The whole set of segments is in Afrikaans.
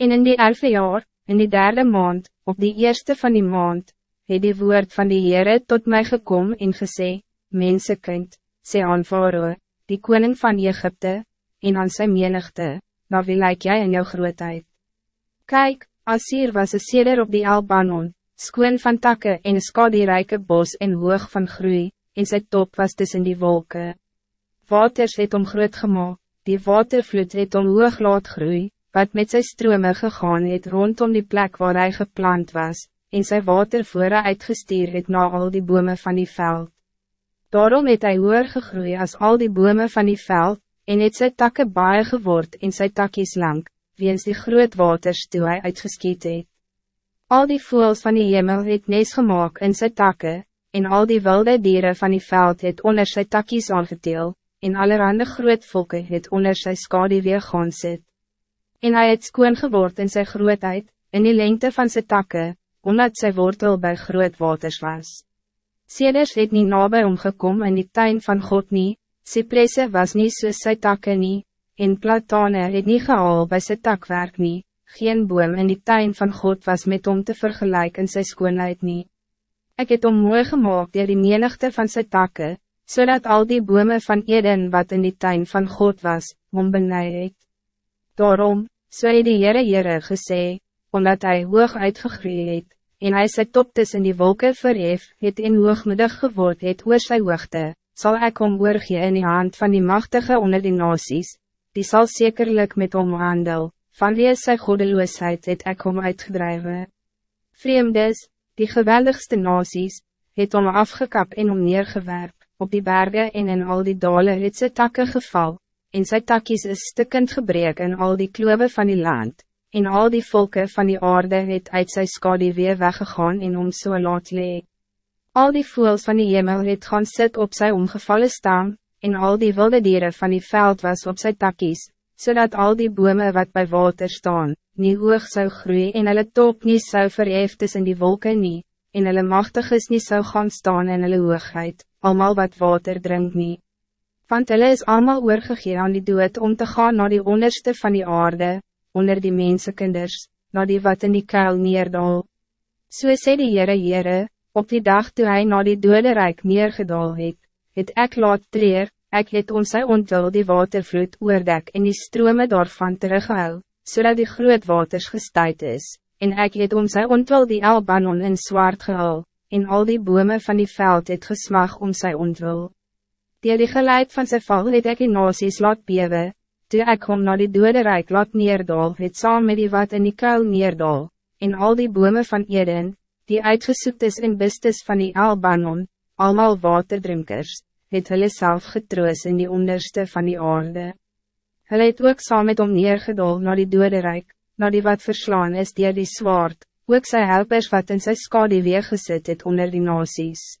En in die elfde jaar, in die derde maand, op die eerste van die maand, het die woord van die Heere tot mij gekom en gesê, Mensekind, sê aan Faroe, die koning van Egypte, en aan sy menigte, na wie lyk jy in jou grootheid? Kijk, Assir was een seder op die Albanon, skoon van takken en skadierijke bos en hoog van groei, en sy top was tussen die wolken. Waters het om groot gemaakt, die watervloed het om hoog laat groei, wat met zijn strome gegaan het rondom die plek waar hij geplant was, en sy watervoere uitgestuur het na al die bomen van die veld. Daarom het hy hoor gegroei als al die bomen van die veld, en het sy takke baie geword en sy takkies lang, weens die groot waters toe hy uitgeskiet het. Al die voels van die hemel het nes gemaakt in sy takke, en al die wilde dieren van die veld het onder sy takkies aangeteel, en allerhande groot volke het onder sy skade weer gaan sit. En hij het skoon geword in sy grootheid, in die lengte van sy takke, omdat sy wortel bij groot waters was. Seders het nie nabij omgekom in die tuin van God nie, Cypresse was niet soos sy takke nie, en platane het nie gehaal by sy takwerk nie, geen boom in die tuin van God was met om te vergelijken in sy skoonheid nie. Ek het om mooi gemaakt dier die menigte van sy takke, zodat al die bomen van Eden wat in die tuin van God was, om benei het. Daarom, so het die Heere Heere gesê, omdat hij hoog uitgegroeid het, en hij sy top tussen die wolken verhef, het in hoogmoedig geword het oor sy hoogte, sal ek om oorgee in die hand van die machtige onder die nasies, die zal zekerlijk met hom handel, van wie sy godeloosheid het ek om uitgedreven. Vreemdes, die geweldigste nasies, het om afgekap en om neergewerp, op die bergen en in al die dalen het sy takke geval, en sy takkies is stikkend gebreek in al die kloven van die land, en al die volken van die aarde het uit sy skade weer weggegaan en om so laat lee. Al die voels van die hemel het gaan sit op sy omgevallen staan, en al die wilde dieren van die veld was op sy takkies, zodat al die bomen wat bij water staan, nie hoog zou groeien en hulle top nie zou verhef in die wolken nie, en hulle machtig is nie zou gaan staan in hulle hoogheid, almal wat water drink nie. Want hulle is allemaal oorgegee aan die dood om te gaan naar die onderste van die aarde, onder die mensekinders, naar die wat in die kuil neerdal. So sê die Heere Heere, op die dag toe hy na die dode rijk neergedaal het, het ek laat treer, ek het om sy ontwil die watervloed oordek en die strome daarvan teruggehou, zodat die groot waters gestuit is, en ek het om sy ontwil die Albanon in zwart gehul, en al die bomen van die veld het gesmag om sy ontwil. Die die geleid van sy val het ek die nasies laat bewe, toe ek hom na die dode rijk laat neerdal, het saam met die wat in die kuil neerdal, en al die bomen van Eden, die uitgesoekt is in bistes van die Albanon, allemaal waterdrinkers, het hulle self getroos in die onderste van die aarde. Hulle het ook saam met hom neergedal na die dode rijk, na die wat verslaan is dier die zwaard, ook sy helpers wat in sy skade weergesit het onder die nasies.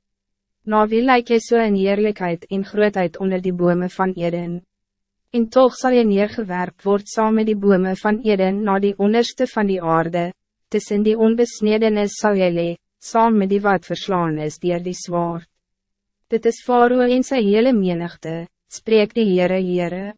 Na wie lyk jy so in eerlijkheid en grootheid onder die bomen van Eden? En toch zal je neergewerkt worden saam met die bomen van Eden na die onderste van die aarde, tussen die onbesnedenis sal jy lee, saam met die wat verslaan is dier die zwaard. Dit is Faroe en sy hele menigte, spreek die Heere Heere.